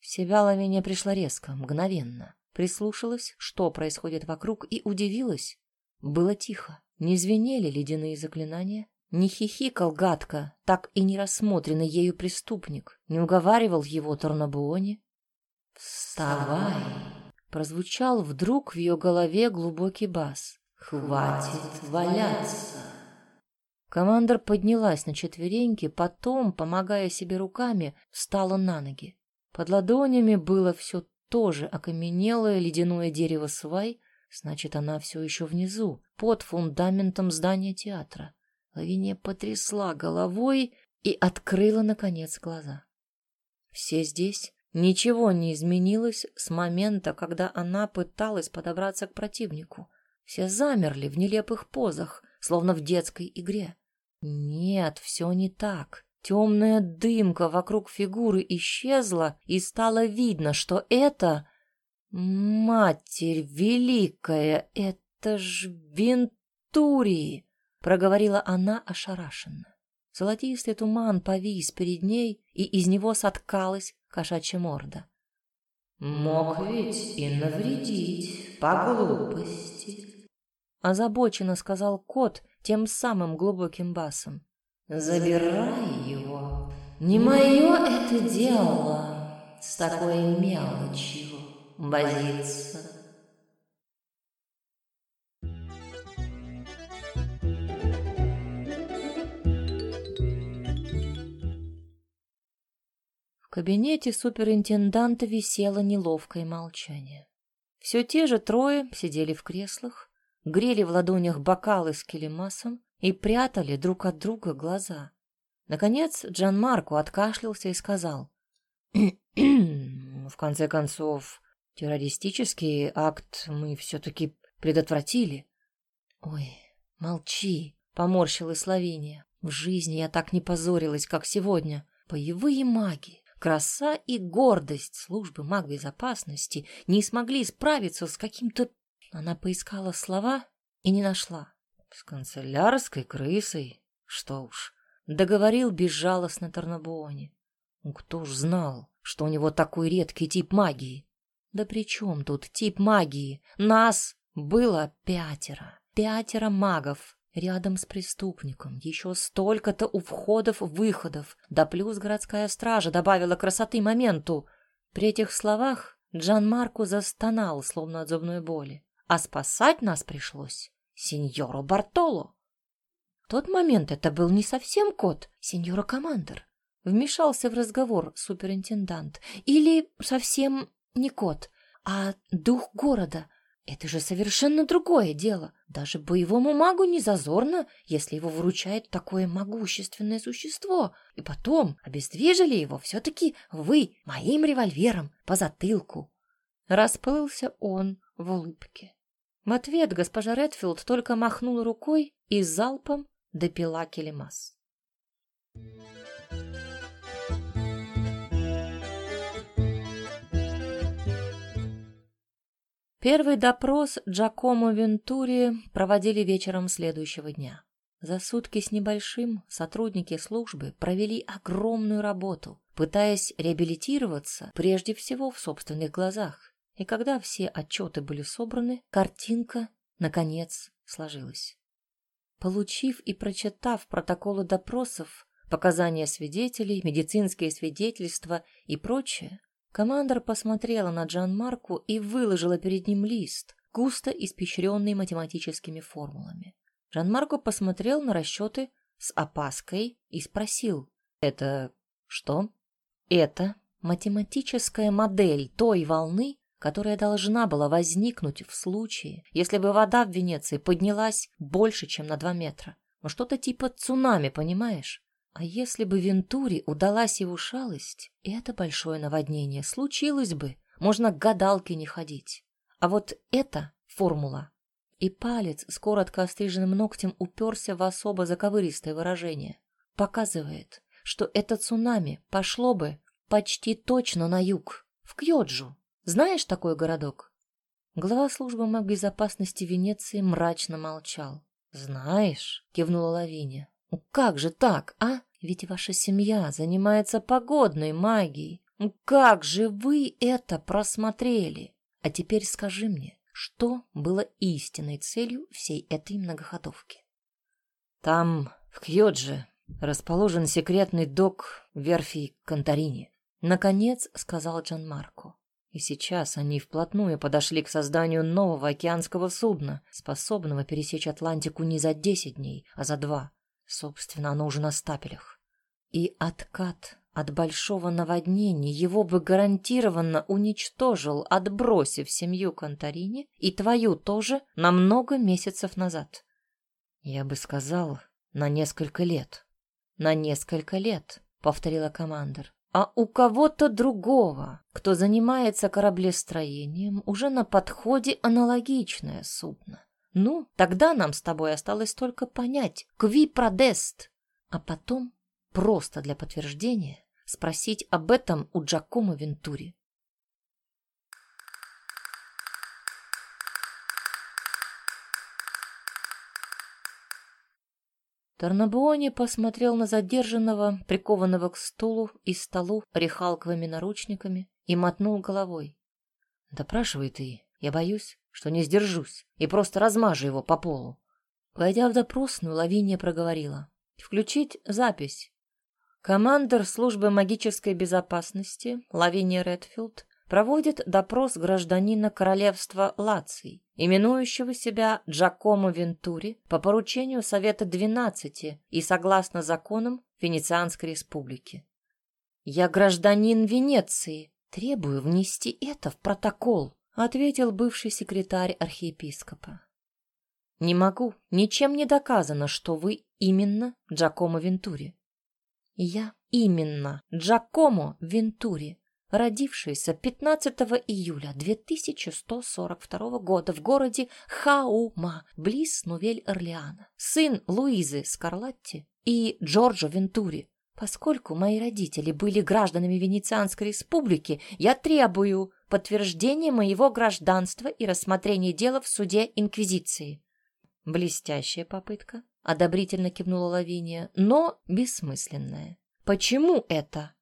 В себя лавиния пришла резко, мгновенно. Прислушалась, что происходит вокруг, и удивилась. Было тихо. Не звенели ледяные заклинания, не хихикал гадко, так и не рассмотренный ею преступник, не уговаривал его Торнабуоне. «Вставай!» Прозвучал вдруг в ее голове глубокий бас. «Хватит валяться!» Командор поднялась на четвереньки, потом, помогая себе руками, встала на ноги. Под ладонями было все то же окаменелое ледяное дерево свай, значит, она все еще внизу, под фундаментом здания театра. Лавиния потрясла головой и открыла, наконец, глаза. Все здесь. Ничего не изменилось с момента, когда она пыталась подобраться к противнику. Все замерли в нелепых позах, словно в детской игре. Нет, все не так. Темная дымка вокруг фигуры исчезла, и стало видно, что это... Матерь Великая, это ж Вентурии! Проговорила она ошарашенно. Золотистый туман повис перед ней, и из него соткалась кошачья морда. «Мог ведь и навредить по глупости», — озабоченно сказал кот тем самым глубоким басом. «Забирай его. Не мое это дело с такой мелочью возиться». Кабинете суперинтенданта висело неловкое молчание. Все те же трое сидели в креслах, грели в ладонях бокалы с келемасом и прятали друг от друга глаза. Наконец Джан Марко откашлялся и сказал, В конце концов, террористический акт мы все-таки предотвратили. Ой, молчи, поморщилась Лавиния. В жизни я так не позорилась, как сегодня. Боевые маги, краса и гордость службы магбезопасности не смогли справиться с каким-то... Она поискала слова и не нашла. С канцелярской крысой? Что уж. Договорил безжалостно Тарнабуоне. Кто ж знал, что у него такой редкий тип магии? Да при чем тут тип магии? Нас было пятеро. Пятеро магов рядом с преступником. Еще столько-то у входов-выходов. Да плюс городская стража добавила красоты моменту. При этих словах Джан Марко застонал, словно от зубной боли. А спасать нас пришлось сеньору Бартоло. В тот момент это был не совсем кот, сеньора Командер. Вмешался в разговор суперинтендант. Или совсем не кот, а дух города. Это же совершенно другое дело. Даже боевому магу не зазорно, если его выручает такое могущественное существо. И потом обездвижили его все-таки вы, моим револьвером, по затылку. Расплылся он в улыбке. В ответ госпожа Редфилд только махнула рукой и залпом допила келемас. Первый допрос Джакомо Вентури проводили вечером следующего дня. За сутки с небольшим сотрудники службы провели огромную работу, пытаясь реабилитироваться прежде всего в собственных глазах. И когда все отчеты были собраны, картинка, наконец, сложилась. Получив и прочитав протоколы допросов, показания свидетелей, медицинские свидетельства и прочее, командор посмотрела на Джан Марку и выложила перед ним лист, густо испещренный математическими формулами. Джан Марко посмотрел на расчеты с опаской и спросил, «Это что?» «Это математическая модель той волны, которая должна была возникнуть в случае, если бы вода в Венеции поднялась больше, чем на два метра. Ну что-то типа цунами, понимаешь? А если бы Вентуре удалась его шалость, и это большое наводнение случилось бы, можно к гадалке не ходить. А вот эта формула. И палец с коротко остриженным ногтем уперся в особо заковыристое выражение. Показывает, что это цунами пошло бы почти точно на юг, в Кьоджу. Знаешь такой городок? Глава службы безопасности Венеции мрачно молчал. Знаешь, кивнула Лавиния. Ну как же так, а? Ведь ваша семья занимается погодной магией. Ну как же вы это просмотрели? А теперь скажи мне, что было истинной целью всей этой многоходовки? Там, в Кьодже, расположен секретный док верфи Конторини. Наконец сказал Джан Марко. И сейчас они вплотную подошли к созданию нового океанского судна, способного пересечь Атлантику не за десять дней, а за два. Собственно, оно уже на стапелях. И откат от большого наводнения его бы гарантированно уничтожил, отбросив семью Конторини и твою тоже на много месяцев назад. Я бы сказал, на несколько лет. На несколько лет, повторила командир а у кого-то другого, кто занимается кораблестроением, уже на подходе аналогичное судно. Ну, тогда нам с тобой осталось только понять, кви продест, а потом, просто для подтверждения, спросить об этом у Джакомо Вентури. Тарнабуони посмотрел на задержанного, прикованного к стулу и столу рехалковыми наручниками, и мотнул головой. «Допрашивай ты, я боюсь, что не сдержусь, и просто размажу его по полу». Войдя в допросную, Лавиния проговорила. «Включить запись. Командор службы магической безопасности Лавиния Редфилд проводит допрос гражданина королевства Лаций, именующего себя Джакомо Вентури по поручению Совета двенадцати и согласно законам Венецианской республики. «Я гражданин Венеции, требую внести это в протокол», ответил бывший секретарь архиепископа. «Не могу, ничем не доказано, что вы именно Джакомо Вентури». «Я именно Джакомо Вентури», родившаяся 15 июля 2142 года в городе Хаума, близ Нувель-Орлеана, сын Луизы Скарлатти и Джорджо Вентури. Поскольку мои родители были гражданами Венецианской республики, я требую подтверждения моего гражданства и рассмотрения дела в суде Инквизиции. Блестящая попытка, одобрительно кивнула Лавиния, но бессмысленная. Почему это?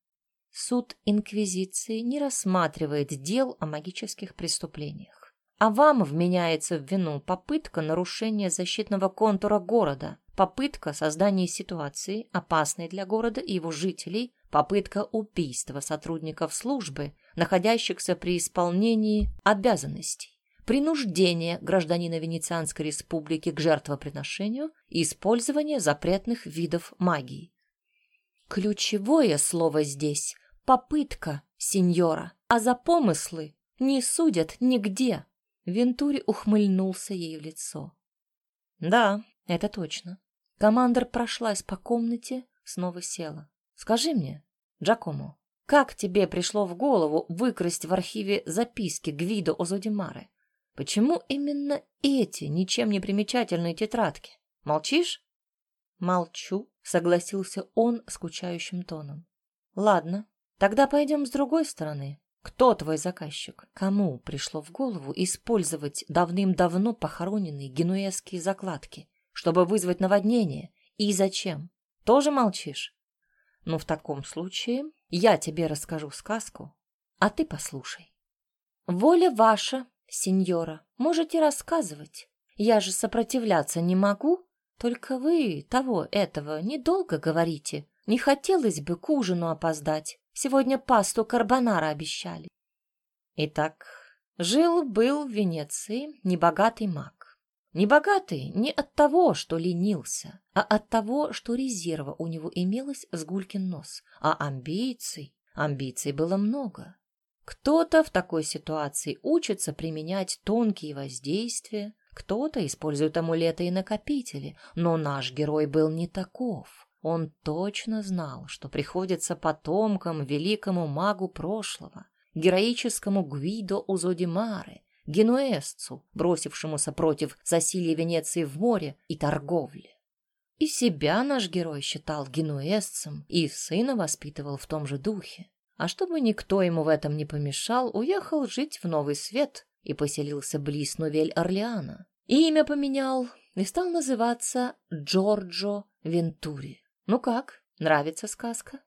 Суд Инквизиции не рассматривает дел о магических преступлениях. А вам вменяется в вину попытка нарушения защитного контура города, попытка создания ситуации, опасной для города и его жителей, попытка убийства сотрудников службы, находящихся при исполнении обязанностей, принуждение гражданина Венецианской республики к жертвоприношению и использование запретных видов магии. Ключевое слово здесь попытка, сеньора, а за помыслы не судят нигде. Вентури ухмыльнулся ей в лицо. Да, это точно. Командор прошлась по комнате, снова села. Скажи мне, Джакомо, как тебе пришло в голову выкрасть в архиве записки Гвидо Озодимаре? Почему именно эти ничем не примечательные тетрадки? Молчишь? Молчу, согласился он скучающим тоном. Ладно, Тогда пойдем с другой стороны. Кто твой заказчик? Кому пришло в голову использовать давным-давно похороненные генуэзские закладки, чтобы вызвать наводнение? И зачем? Тоже молчишь? Ну, в таком случае я тебе расскажу сказку, а ты послушай. Воля ваша, сеньора, можете рассказывать. Я же сопротивляться не могу, только вы того этого недолго говорите. Не хотелось бы к ужину опоздать. Сегодня пасту карбонара обещали. Итак, жил-был в Венеции небогатый маг. Небогатый не от того, что ленился, а от того, что резерва у него имелось с гулькин нос, а амбиций, амбиций было много. Кто-то в такой ситуации учится применять тонкие воздействия, кто-то использует амулеты и накопители, но наш герой был не таков. Он точно знал, что приходится потомкам великому магу прошлого, героическому Гвидо Узодимаре, генуэзцу, бросившемуся против засилья Венеции в море и торговли. И себя наш герой считал генуэзцем и сына воспитывал в том же духе. А чтобы никто ему в этом не помешал, уехал жить в Новый Свет и поселился близ Новель-Орлеана. Имя поменял и стал называться Джорджо Вентури. Ну как, нравится сказка?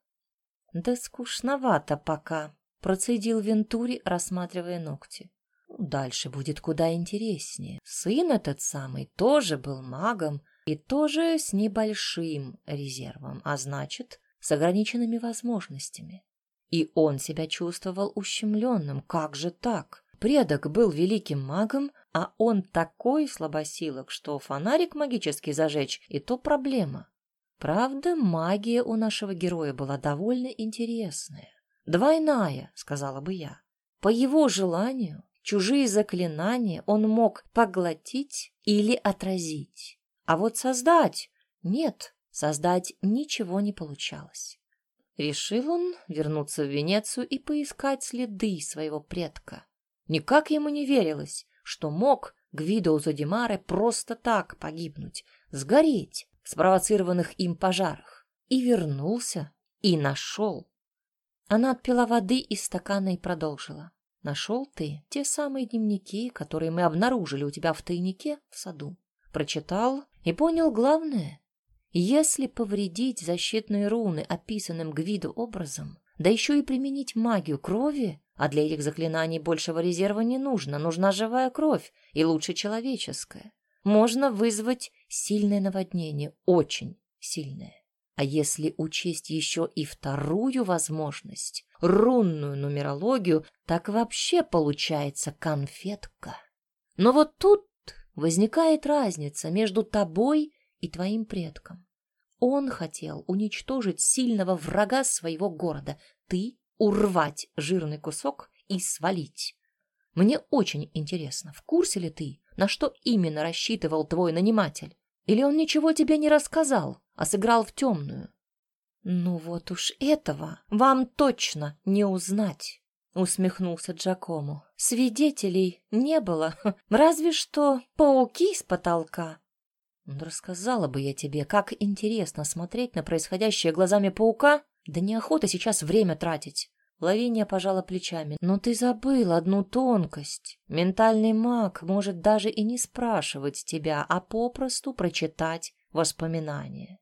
Да скучновато пока, процедил Вентури, рассматривая ногти. Дальше будет куда интереснее. Сын этот самый тоже был магом и тоже с небольшим резервом, а значит, с ограниченными возможностями. И он себя чувствовал ущемленным. Как же так? Предок был великим магом, а он такой слабосилок, что фонарик магический зажечь — и то проблема. Правда, магия у нашего героя была довольно интересная. Двойная, сказала бы я. По его желанию, чужие заклинания он мог поглотить или отразить. А вот создать... Нет, создать ничего не получалось. Решил он вернуться в Венецию и поискать следы своего предка. Никак ему не верилось, что мог Гвидо Зодимаре просто так погибнуть, сгореть, спровоцированных им пожарах, и вернулся, и нашел. Она отпила воды из стакана и продолжила. Нашел ты те самые дневники, которые мы обнаружили у тебя в тайнике в саду. Прочитал и понял главное. Если повредить защитные руны описанным Гвиду образом, да еще и применить магию крови, а для этих заклинаний большего резерва не нужно, нужна живая кровь и лучше человеческая, можно вызвать сильное наводнение, очень сильное. А если учесть еще и вторую возможность, рунную нумерологию, так вообще получается конфетка. Но вот тут возникает разница между тобой и твоим предком. Он хотел уничтожить сильного врага своего города, ты — урвать жирный кусок и свалить. Мне очень интересно, в курсе ли ты, на что именно рассчитывал твой наниматель? Или он ничего тебе не рассказал, а сыграл в темную? Ну вот уж этого вам точно не узнать. усмехнулся Джакому. Свидетелей не было, <laughs> разве что пауки с потолка. Ну, рассказала бы я тебе, как интересно смотреть на происходящее глазами паука, да неохота сейчас время тратить. Лавиния пожала плечами. «Но ты забыл одну тонкость. Ментальный маг может даже и не спрашивать тебя, а попросту прочитать воспоминания.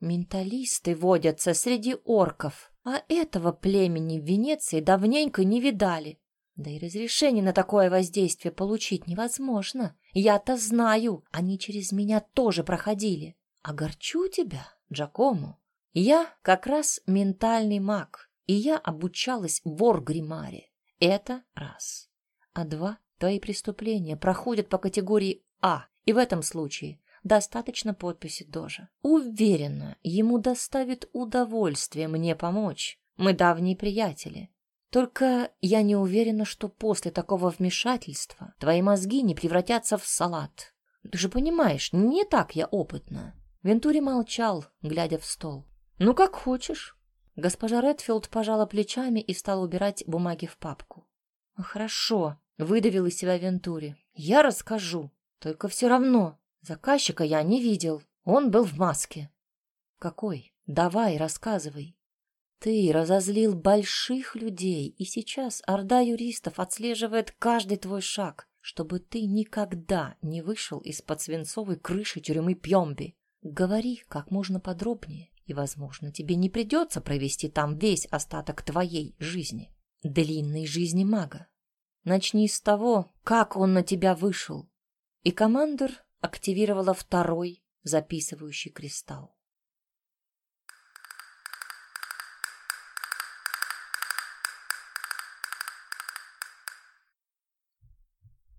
Менталисты водятся среди орков, а этого племени в Венеции давненько не видали. Да и разрешение на такое воздействие получить невозможно. Я-то знаю, они через меня тоже проходили. Огорчу тебя, Джакому. Я как раз ментальный маг, и я обучалась в Оргримаре. Это раз. А два, твои преступления проходят по категории А, и в этом случае достаточно подписи Дожа. Уверена, ему доставит удовольствие мне помочь. Мы давние приятели. Только я не уверена, что после такого вмешательства твои мозги не превратятся в салат. Ты же понимаешь, не так я опытна. Вентури молчал, глядя в стол. Ну, как хочешь. Госпожа Редфилд пожала плечами и стала убирать бумаги в папку. «Хорошо», — выдавил из себя Вентури. «Я расскажу. Только все равно Заказчика я не видел. Он был в маске. Какой? Давай, рассказывай. Ты разозлил больших людей, и сейчас орда юристов отслеживает каждый твой шаг, чтобы ты никогда не вышел из-под свинцовой крыши тюрьмы Пьемби. Говори как можно подробнее, и, возможно, тебе не придется провести там весь остаток твоей жизни, длинной жизни мага. Начни с того, как он на тебя вышел. И командир активировала второй записывающий кристалл.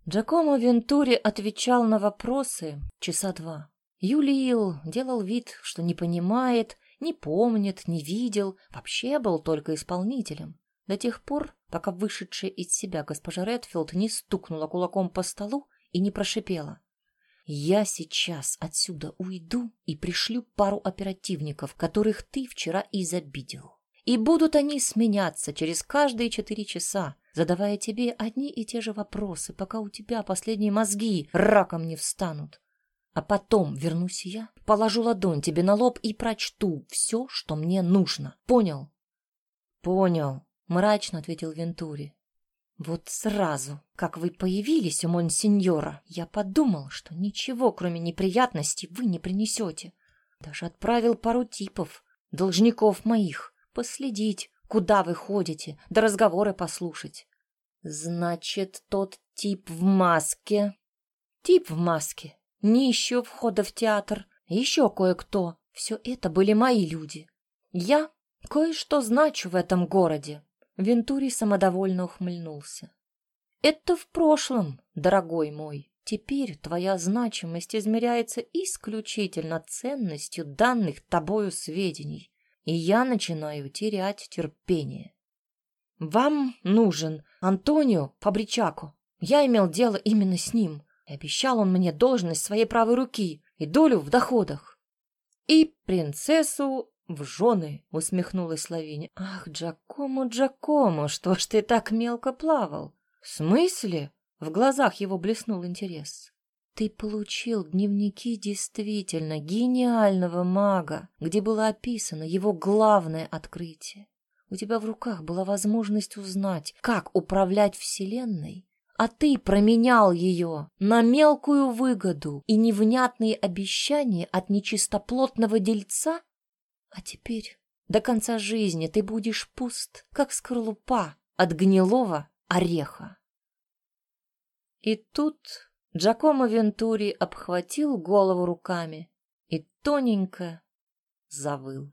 Джакомо Вентури отвечал на вопросы часа два. Юлиил делал вид, что не понимает, не помнит, не видел, вообще был только исполнителем. До тех пор, пока вышедшая из себя госпожа Редфилд не стукнула кулаком по столу и не прошипела. Я сейчас отсюда уйду и пришлю пару оперативников, которых ты вчера изобидел. И будут они сменяться через каждые четыре часа, задавая тебе одни и те же вопросы, пока у тебя последние мозги раком не встанут. А потом вернусь я, положу ладонь тебе на лоб и прочту все, что мне нужно. Понял? Понял, мрачно ответил Вентури. Вот сразу, как вы появились у монсеньора, я подумал, что ничего, кроме неприятностей, вы не принесете. Даже отправил пару типов, должников моих, последить, куда вы ходите, да разговоры послушать. Значит, тот тип в маске... Тип в маске, нищий входа в театр, еще кое-кто. Все это были мои люди. Я кое-что значу в этом городе. Вентури самодовольно ухмыльнулся. «Это в прошлом, дорогой мой. Теперь твоя значимость измеряется исключительно ценностью данных тобою сведений, и я начинаю терять терпение. Вам нужен Антонио Фабричако. Я имел дело именно с ним, обещал он мне должность своей правой руки и долю в доходах. И принцессу «В жены!» — усмехнулась Лавиния. «Ах, Джакомо, Джакомо, что ж ты так мелко плавал?» «В смысле?» — в глазах его блеснул интерес. «Ты получил дневники действительно гениального мага, где было описано его главное открытие. У тебя в руках была возможность узнать, как управлять Вселенной, а ты променял ее на мелкую выгоду и невнятные обещания от нечистоплотного дельца?» А теперь до конца жизни ты будешь пуст, как скорлупа от гнилого ореха. И тут Джакомо Вентури обхватил голову руками и тоненько завыл.